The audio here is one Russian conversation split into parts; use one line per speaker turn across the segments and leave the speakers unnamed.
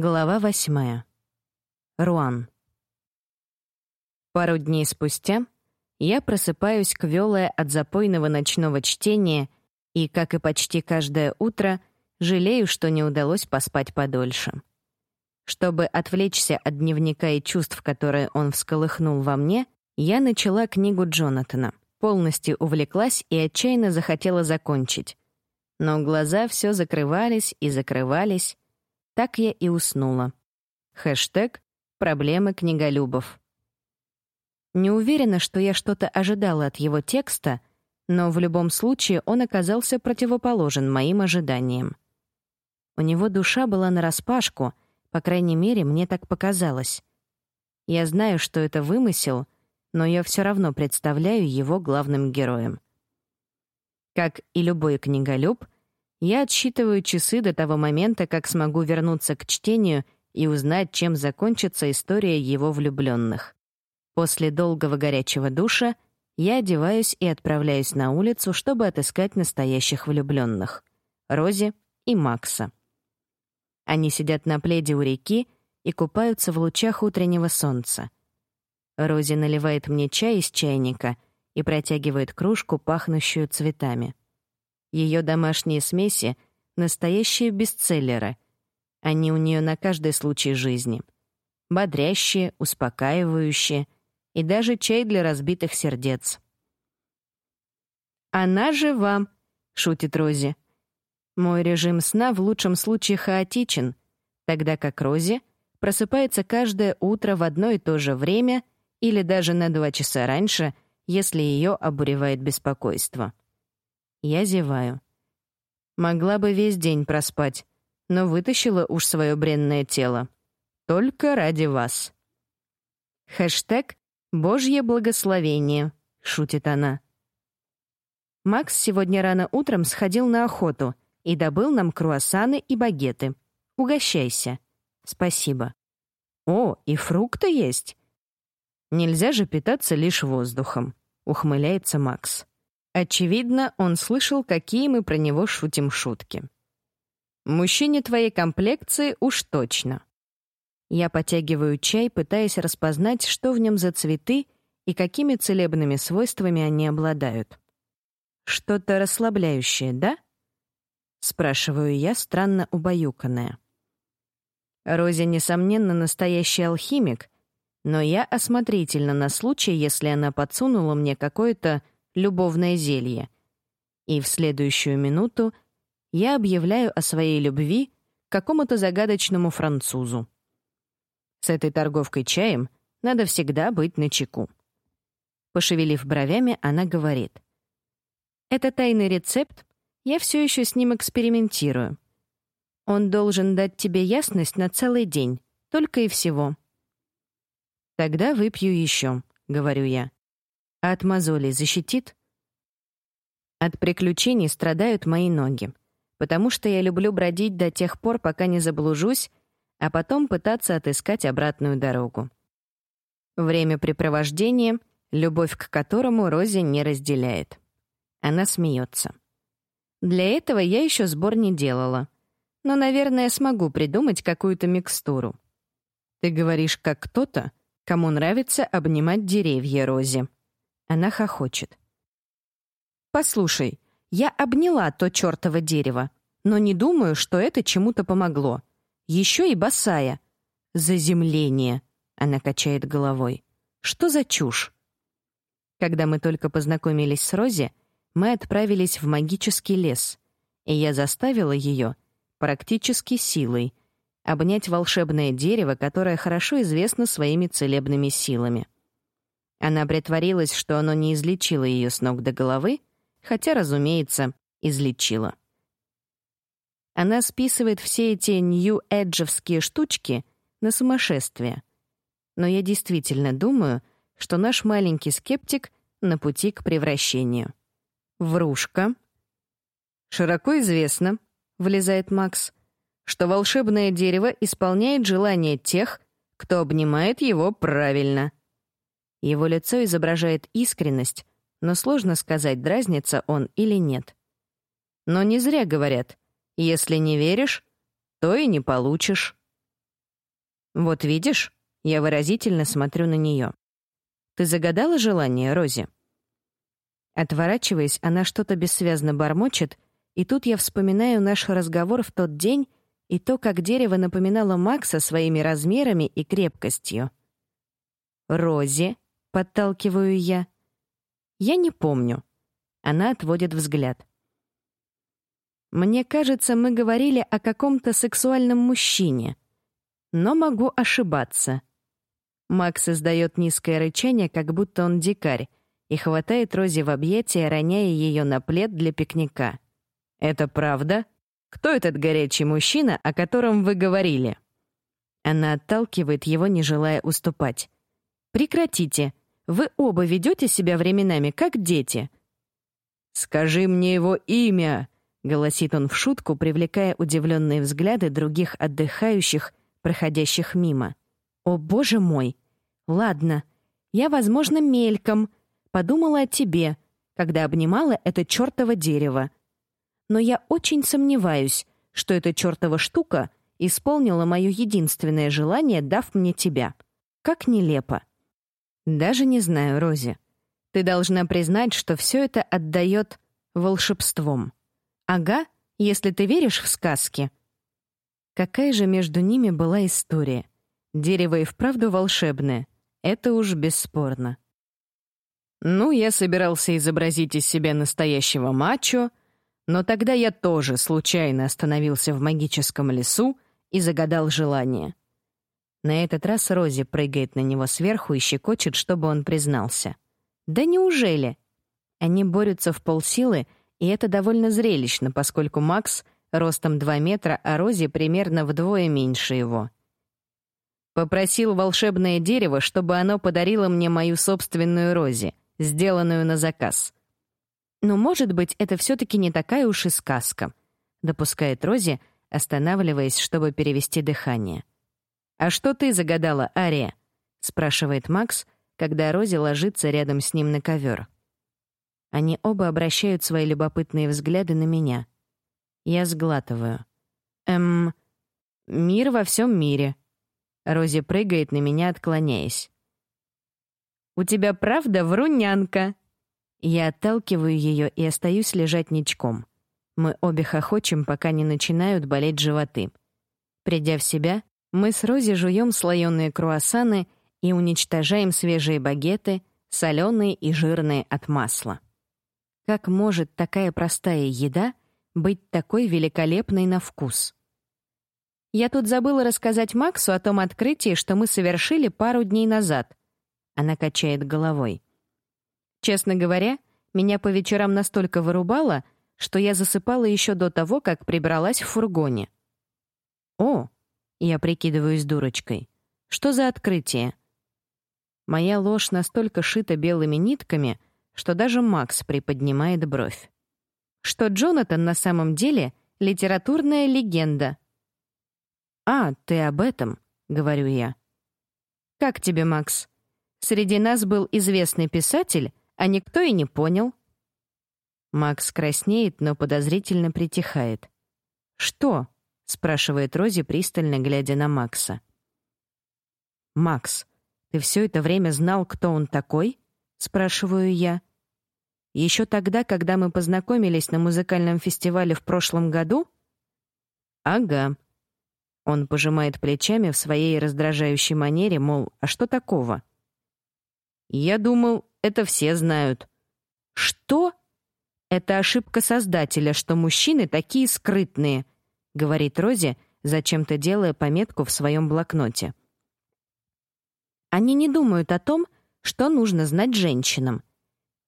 Глава восьмая. Руан. Пару дней спустя я просыпаюсь квёлая от запойного ночного чтения и, как и почти каждое утро, жалею, что не удалось поспать подольше. Чтобы отвлечься от дневника и чувств, которые он всколыхнул во мне, я начала книгу Джонатана, полностью увлеклась и отчаянно захотела закончить. Но глаза все закрывались и закрывались, так я и уснула. Хэштег «Проблемы книголюбов». Не уверена, что я что-то ожидала от его текста, но в любом случае он оказался противоположен моим ожиданиям. У него душа была нараспашку, по крайней мере, мне так показалось. Я знаю, что это вымысел, но я все равно представляю его главным героем. Как и любой книголюб — я отсчитываю часы до того момента, как смогу вернуться к чтению и узнать, чем закончится история его влюбленных. После долгого горячего душа я одеваюсь и отправляюсь на улицу, чтобы отыскать настоящих влюбленных — Рози и Макса. Они сидят на пледе у реки и купаются в лучах утреннего солнца. Рози наливает мне чай из чайника и протягивает кружку, пахнущую цветами. Ее домашние смеси — настоящие бестселлеры. Они у нее на каждый случай жизни. Бодрящие, успокаивающие и даже чай для разбитых сердец. «Она же вам», — шутит Рози. Мой режим сна в лучшем случае хаотичен, тогда как Рози просыпается каждое утро в одно и то же время или даже на два часа раньше, если ее обуревает беспокойство. Я зеваю. Могла бы весь день проспать, но вытащила уж свое бренное тело. Только ради вас. Хэштег «Божье благословение», — шутит она. Макс сегодня рано утром сходил на охоту и добыл нам круассаны и багеты. Угощайся. Спасибо. О, и фрукты есть. Нельзя же питаться лишь воздухом, ухмыляется Макс. Очевидно, он слышал, какие мы про него шутим шутки. «Мужчине твоей комплекции уж точно». Я потягиваю чай, пытаясь распознать, что в нем за цветы и какими целебными свойствами они обладают. «Что-то расслабляющее, да?» — спрашиваю я, странно убаюканная. Рози, несомненно, настоящий алхимик, но я осмотрительна на случай, если она подсунула мне какое-то любовное зелье. И в следующую минуту я объявляю о своей любви какому-то загадочному французу. С этой торговкой чаем надо всегда быть начеку. Пошевелив бровями, она говорит. «Это тайный рецепт, я все еще с ним экспериментирую. Он должен дать тебе ясность на целый день, только и всего». «Тогда выпью еще», — говорю я. От мозолей защитит? От приключений страдают мои ноги, потому что я люблю бродить до тех пор, пока не заблужусь, а потом пытаться отыскать обратную дорогу. Времяпрепровождение, любовь к которому Рози не разделяет. Она смеется. Для этого я еще сбор не делала. Но, наверное, смогу придумать какую-то микстуру. Ты говоришь, как кто-то, кому нравится обнимать деревья, Рози. Она хохочет. «Послушай, я обняла то чертово дерево, но не думаю, что это чему-то помогло. Еще и босая. Заземление», — она качает головой. «Что за чушь?» Когда мы только познакомились с Рози, мы отправились в магический лес, и я заставила ее, практически силой, обнять волшебное дерево, которое хорошо известно своими целебными силами. Она притворилась, что оно не излечило ее с ног до головы, хотя, разумеется, излечило. Она списывает все эти нью-эджевские штучки на сумасшествие. Но я действительно думаю, что наш маленький скептик на пути к превращению. Врушка. Широко известно, влезает Макс, что волшебное дерево исполняет желания тех, кто обнимает его правильно. Его лицо изображает искренность, но сложно сказать, дразнится он или нет. Но не зря говорят, если не веришь, то и не получишь. Вот видишь, я выразительно смотрю на нее. Ты загадала желание, Рози? Отворачиваясь, она что-то бессвязно бормочет, и тут я вспоминаю наш разговор в тот день и то, как дерево напоминало Макса своими размерами и крепкостью. «Рози», — подталкиваю я. «Я не помню». Она отводит взгляд. «Мне кажется, мы говорили о каком-то сексуальном мужчине, но могу ошибаться». Макс издает низкое рычание, как будто он дикарь, и хватает Рози в объятия, роняя ее на плед для пикника. «Это правда? Кто этот горячий мужчина, о котором вы говорили?» Она отталкивает его, не желая уступать. «Прекратите. Вы оба ведете себя временами, как дети». «Скажи мне его имя!» — голосит он в шутку, привлекая удивленные взгляды других отдыхающих, проходящих мимо. «О, боже мой! Ладно, я, возможно, мельком подумала о тебе, когда обнимала это чёртово дерево. Но я очень сомневаюсь, что эта чёртова штука исполнила моё единственное желание, дав мне тебя. Как нелепо. Даже не знаю, Рози. Ты должна признать, что всё это отдаёт волшебством. Ага, если ты веришь в сказки. Какая же между ними была история? Дерево и вправду волшебное. Это уж бесспорно. Ну, я собирался изобразить из себя настоящего мачо, но тогда я тоже случайно остановился в магическом лесу и загадал желание. На этот раз Рози прыгает на него сверху и щекочет, чтобы он признался. Да неужели? Они борются в полсилы, и это довольно зрелищно, поскольку Макс ростом 2 метра, а Рози примерно вдвое меньше его. Попросил волшебное дерево, чтобы оно подарило мне мою собственную Рози, сделанную на заказ. Но, может быть, это все таки не такая уж и сказка, допускает Рози, останавливаясь, чтобы перевести дыхание. А что ты загадала, Ария? спрашивает Макс, когда Рози ложится рядом с ним на ковер. Они оба обращают свои любопытные взгляды на меня. Я сглатываю. Эм, мир во всем мире, Рози прыгает на меня, отклоняясь. «У тебя правда врунянка?» Я отталкиваю ее и остаюсь лежать ничком. Мы обе хохочем, пока не начинают болеть животы. Придя в себя, мы с Рози жуем слоеные круассаны и уничтожаем свежие багеты, соленые и жирные от масла. Как может такая простая еда быть такой великолепной на вкус? Я тут забыла рассказать Максу о том открытии, что мы совершили пару дней назад. Она качает головой. Честно говоря, меня по вечерам настолько вырубало, что я засыпала еще до того, как прибралась в фургоне. О, я прикидываюсь дурочкой. Что за открытие? Моя ложь настолько шита белыми нитками, что даже Макс приподнимает бровь. Что Джонатан на самом деле литературная легенда — «А, ты об этом», — говорю я. «Как тебе, Макс? Среди нас был известный писатель, а никто и не понял». Макс краснеет, но подозрительно притихает. «Что?» — спрашивает Рози, пристально глядя на Макса. «Макс, ты все это время знал, кто он такой?» — спрашиваю я. «Еще тогда, когда мы познакомились на музыкальном фестивале в прошлом году?» «Ага», он пожимает плечами в своей раздражающей манере, мол, а что такого? Я думал, это все знают. Что? Это ошибка создателя, что мужчины такие скрытные, говорит Рози, зачем-то делая пометку в своем блокноте. Они не думают о том, что нужно знать женщинам.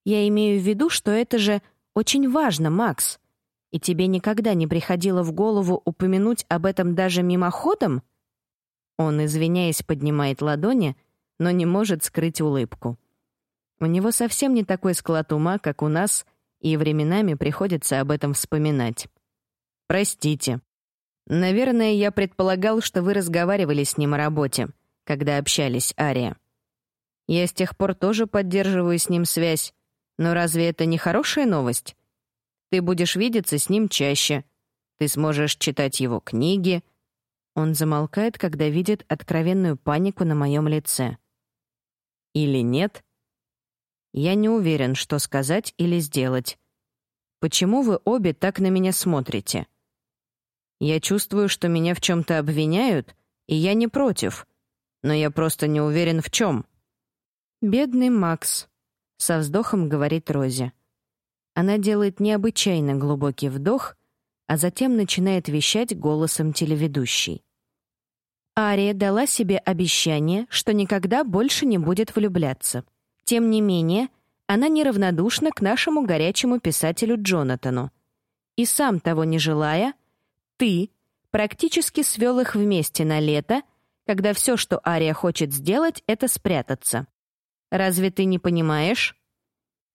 Я имею в виду, что это же очень важно, Макс. И тебе никогда не приходило в голову упомянуть об этом даже мимоходом? Он, извиняясь, поднимает ладони, но не может скрыть улыбку. У него совсем не такой склад ума, как у нас, и временами приходится об этом вспоминать. Простите. Наверное, я предполагал, что вы разговаривали с ним о работе, когда общались, Ария. Я с тех пор тоже поддерживаю с ним связь, но разве это не хорошая новость? Ты будешь видеться с ним чаще. Ты сможешь читать его книги. Он замолкает, когда видит откровенную панику на моем лице. Или нет? Я не уверен, что сказать или сделать. Почему вы обе так на меня смотрите? Я чувствую, что меня в чем то обвиняют, и я не против, но я просто не уверен в чем. Бедный Макс, со вздохом говорит Рози. Она делает необычайно глубокий вдох, а затем начинает вещать голосом телеведущей. Ария дала себе обещание, что никогда больше не будет влюбляться. Тем не менее, она неравнодушна к нашему горячему писателю Джонатану. И сам того не желая, ты практически свел их вместе на лето, когда все, что Ария хочет сделать, это спрятаться. Разве ты не понимаешь?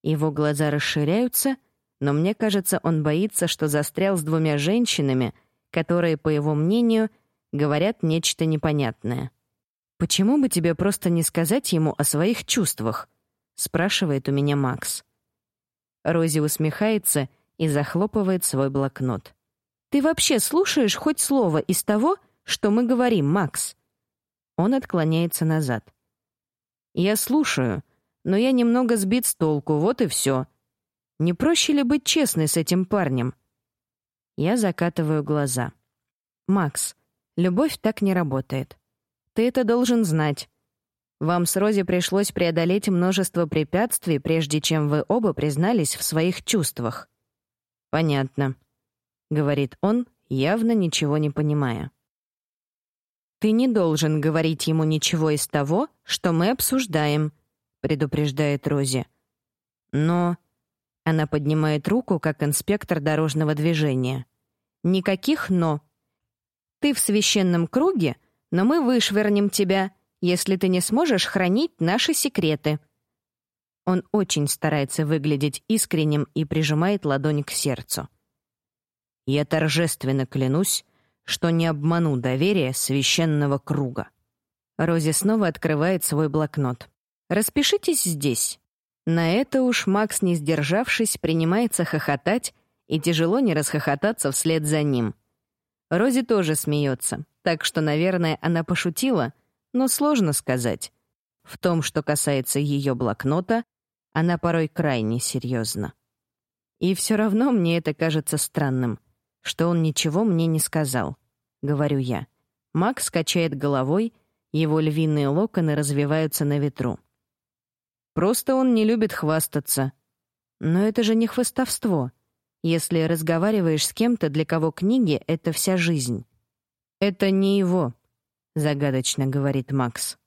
Его глаза расширяются, но мне кажется, он боится, что застрял с двумя женщинами, которые, по его мнению, говорят нечто непонятное. Почему бы тебе просто не сказать ему о своих чувствах? спрашивает у меня Макс. Рози усмехается и захлопывает свой блокнот. Ты вообще слушаешь хоть слово из того, что мы говорим, Макс? Он отклоняется назад. Я слушаю, но я немного сбит с толку, вот и все. Не проще ли быть честной с этим парнем? Я закатываю глаза. Макс, любовь так не работает. Ты это должен знать. Вам с Рози пришлось преодолеть множество препятствий, прежде чем вы оба признались в своих чувствах. Понятно, говорит он, явно ничего не понимая. Ты не должен говорить ему ничего из того, что мы обсуждаем, предупреждает Рози. Но она поднимает руку, как инспектор дорожного движения. Никаких но. Ты в священном круге, но мы вышвырнем тебя если ты не сможешь хранить наши секреты». Он очень старается выглядеть искренним и прижимает ладонь к сердцу. «Я торжественно клянусь, что не обману доверие священного круга». Рози снова открывает свой блокнот. «Распишитесь здесь». На это уж Макс, не сдержавшись, принимается хохотать, и тяжело не расхохотаться вслед за ним. Рози тоже смеется, так что, наверное, она пошутила — но сложно сказать. В том, что касается ее блокнота, она порой крайне серьезна. И все равно мне это кажется странным, что он ничего мне не сказал, говорю я. Макс качает головой, его львиные локоны развиваются на ветру. Просто он не любит хвастаться. Но это же не хвастовство, если разговариваешь с кем-то, для кого книги — это вся жизнь. Это не его, загадочно говорит Макс.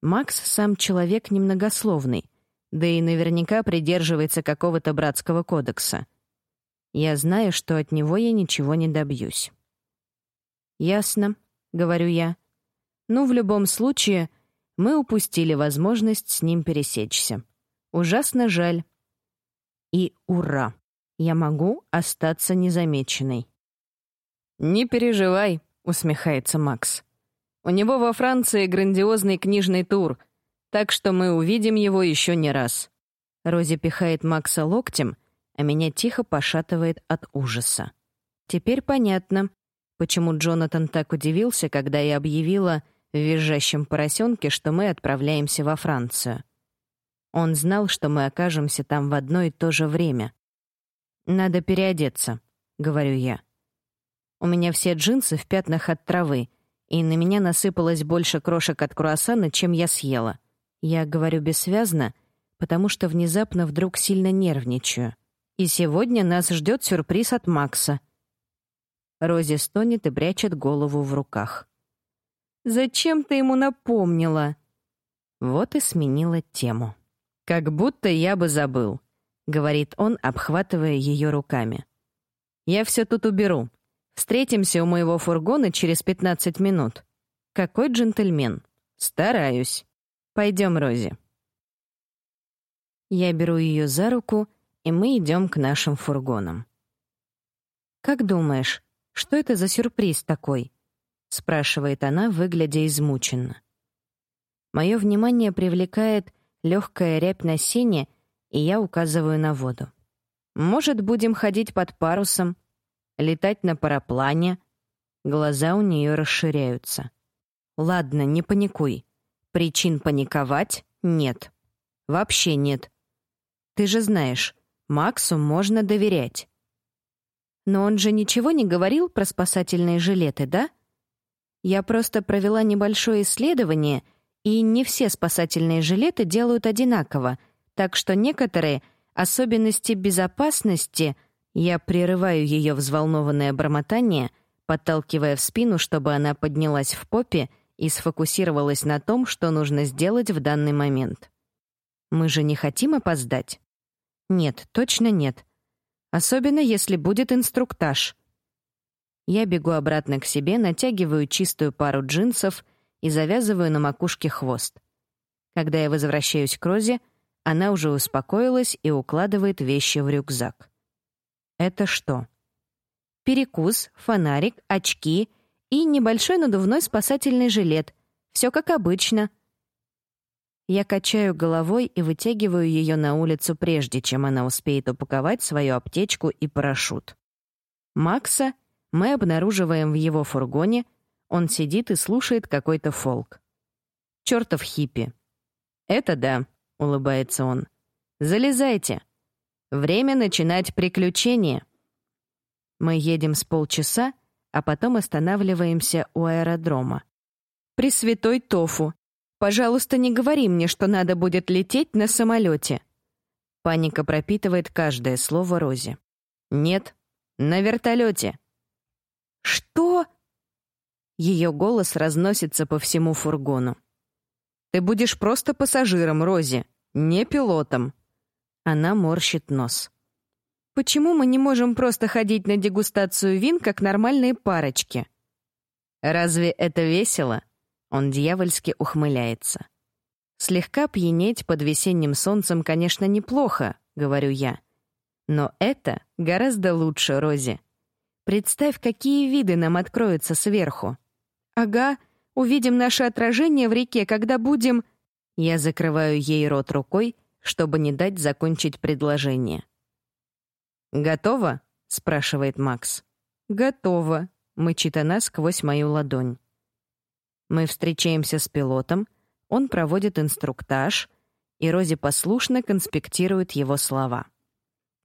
Макс сам человек немногословный, да и наверняка придерживается какого-то братского кодекса. Я знаю, что от него я ничего не добьюсь. Ясно, говорю я. Ну, в любом случае, мы упустили возможность с ним пересечься. Ужасно жаль. И ура! Я могу остаться незамеченной. Не переживай, усмехается Макс. У него во Франции грандиозный книжный тур, так что мы увидим его еще не раз. Рози пихает Макса локтем, а меня тихо пошатывает от ужаса. Теперь понятно, почему Джонатан так удивился, когда я объявила в визжащем поросенке, что мы отправляемся во Францию. Он знал, что мы окажемся там в одно и то же время. «Надо переодеться», — говорю я. У меня все джинсы в пятнах от травы, и на меня насыпалось больше крошек от круассана, чем я съела. Я говорю бессвязно, потому что внезапно вдруг сильно нервничаю. И сегодня нас ждет сюрприз от Макса. Рози стонет и прячет голову в руках. «Зачем ты ему напомнила?» Вот и сменила тему. «Как будто я бы забыл», — говорит он, обхватывая ее руками. «Я все тут уберу. Встретимся у моего фургона через 15 минут. Какой джентльмен. Стараюсь. Пойдем, Рози. Я беру ее за руку, и мы идем к нашим фургонам. Как думаешь, что это за сюрприз такой? спрашивает она, выглядя измученно. Мое внимание привлекает легкая рябь на сене, и я указываю на воду. Может, будем ходить под парусом, летать на параплане. Глаза у нее расширяются. Ладно, не паникуй. Причин паниковать нет. Вообще нет. Ты же знаешь, Максу можно доверять. Но он же ничего не говорил про спасательные жилеты, да? Я просто провела небольшое исследование, и не все спасательные жилеты делают одинаково, так что некоторые особенности безопасности я прерываю ее взволнованное бормотание, подталкивая в спину, чтобы она поднялась в попе и сфокусировалась на том, что нужно сделать в данный момент. Мы же не хотим опоздать. Нет, точно нет. Особенно если будет инструктаж. Я бегу обратно к себе, натягиваю чистую пару джинсов и завязываю на макушке хвост. Когда я возвращаюсь к Розе, она уже успокоилась и укладывает вещи в рюкзак. Это что? Перекус, фонарик, очки и небольшой надувной спасательный жилет. Все как обычно — я качаю головой и вытягиваю ее на улицу прежде, чем она успеет упаковать свою аптечку и парашют. Макса мы обнаруживаем в его фургоне, он сидит и слушает какой-то фолк. Чёртов хиппи. «Это да», — улыбается он. «Залезайте. Время начинать приключения». Мы едем с полчаса, а потом останавливаемся у аэродрома. «Пресвятой Тофу, Пожалуйста, не говори мне, что надо будет лететь на самолете. Паника пропитывает каждое слово Рози. Нет, на вертолете. Что? Ее голос разносится по всему фургону. Ты будешь просто пассажиром, Рози, не пилотом. Она морщит нос. Почему мы не можем просто ходить на дегустацию вин как нормальные парочки? Разве это весело? Он дьявольски ухмыляется. Слегка пьянеть под весенним солнцем, конечно, неплохо, говорю я. Но это гораздо лучше, Рози. Представь, какие виды нам откроются сверху. Ага, увидим наше отражение в реке, когда будем Я закрываю ей рот рукой, чтобы не дать закончить предложение. Готово? спрашивает Макс. Готово, мычит она сквозь мою ладонь. Мы встречаемся с пилотом, он проводит инструктаж, и Рози послушно конспектирует его слова.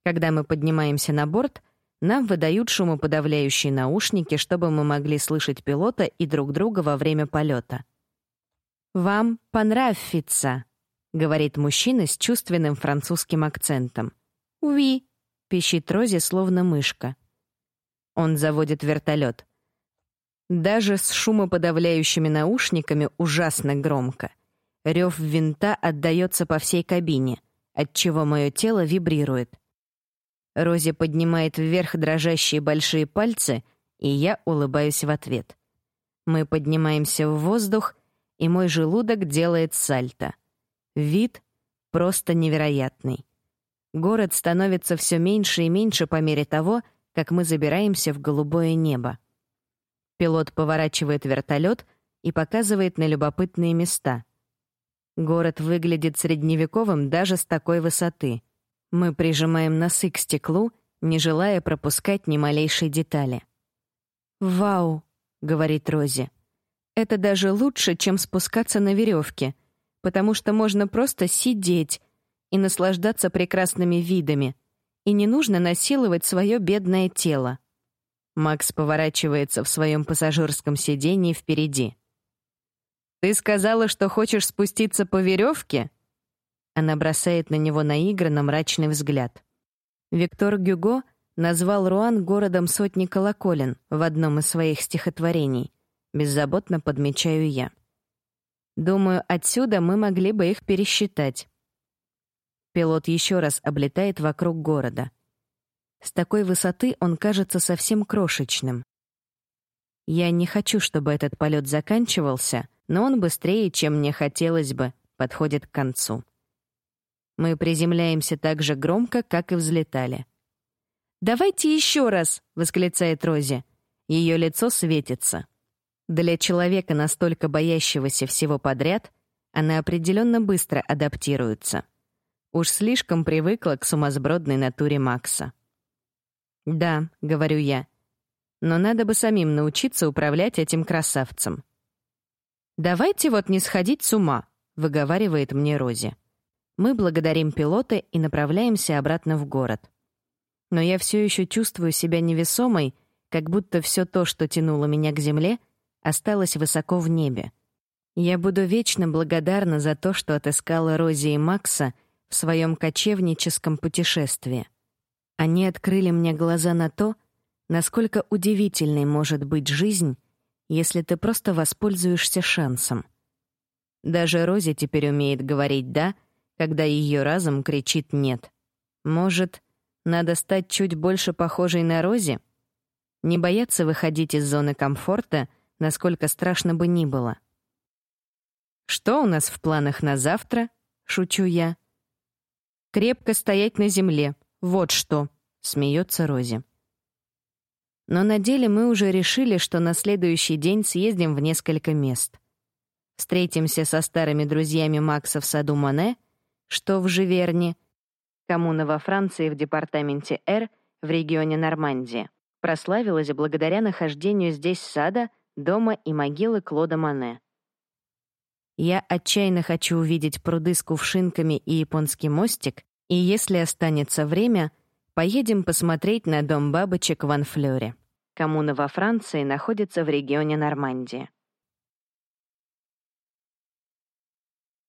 Когда мы поднимаемся на борт, нам выдают шумоподавляющие наушники, чтобы мы могли слышать пилота и друг друга во время полета. «Вам понравится», — говорит мужчина с чувственным французским акцентом. «Уи», — пищит Рози, словно мышка. Он заводит вертолет. Даже с шумоподавляющими наушниками ужасно громко. Рев винта отдаётся по всей кабине, отчего мое тело вибрирует. Рози поднимает вверх дрожащие большие пальцы, и я улыбаюсь в ответ. Мы поднимаемся в воздух, и мой желудок делает сальто. Вид просто невероятный. Город становится все меньше и меньше по мере того, как мы забираемся в голубое небо. Пилот поворачивает вертолет и показывает на любопытные места. Город выглядит средневековым даже с такой высоты. Мы прижимаем носы к стеклу, не желая пропускать ни малейшей детали. «Вау», — говорит Рози. «Это даже лучше, чем спускаться на веревке, потому что можно просто сидеть и наслаждаться прекрасными видами, и не нужно насиловать свое бедное тело». Макс поворачивается в своем пассажирском сидении впереди. «Ты сказала, что хочешь спуститься по веревке?» Она бросает на него наигранно мрачный взгляд. Виктор Гюго назвал Руан городом сотни колоколен в одном из своих стихотворений. Беззаботно подмечаю я. Думаю, отсюда мы могли бы их пересчитать. Пилот еще раз облетает вокруг города. С такой высоты он кажется совсем крошечным. Я не хочу, чтобы этот полет заканчивался, но он быстрее, чем мне хотелось бы, подходит к концу. Мы приземляемся так же громко, как и взлетали. «Давайте еще раз!» — восклицает Рози. Ее лицо светится. Для человека, настолько боящегося всего подряд, она определенно быстро адаптируется. Уж слишком привыкла к сумасбродной натуре Макса. «Да», — говорю я. Но надо бы самим научиться управлять этим красавцем. «Давайте вот не сходить с ума», — выговаривает мне Рози. Мы благодарим пилота и направляемся обратно в город. Но я все еще чувствую себя невесомой, как будто все то, что тянуло меня к земле, осталось высоко в небе. Я буду вечно благодарна за то, что отыскала Рози и Макса в своем кочевническом путешествии. Они открыли мне глаза на то, насколько удивительной может быть жизнь, если ты просто воспользуешься шансом. Даже Рози теперь умеет говорить «да», когда ее разум кричит «нет». Может, надо стать чуть больше похожей на Рози? Не бояться выходить из зоны комфорта, насколько страшно бы ни было. «Что у нас в планах на завтра?» — шучу я. «Крепко стоять на земле. Вот что», — смеется Рози. Но на деле мы уже решили, что на следующий день съездим в несколько мест. Встретимся со старыми друзьями Макса в саду Моне, что в Живерне, коммуна во Франции в департаменте Р в регионе Нормандия, прославилась благодаря нахождению здесь сада, дома и могилы Клода Моне. Я отчаянно хочу увидеть пруды с кувшинками и японский мостик, и если останется время, поедем посмотреть на дом бабочек в Анфлёре. Коммуна во Франции находится в регионе Нормандия.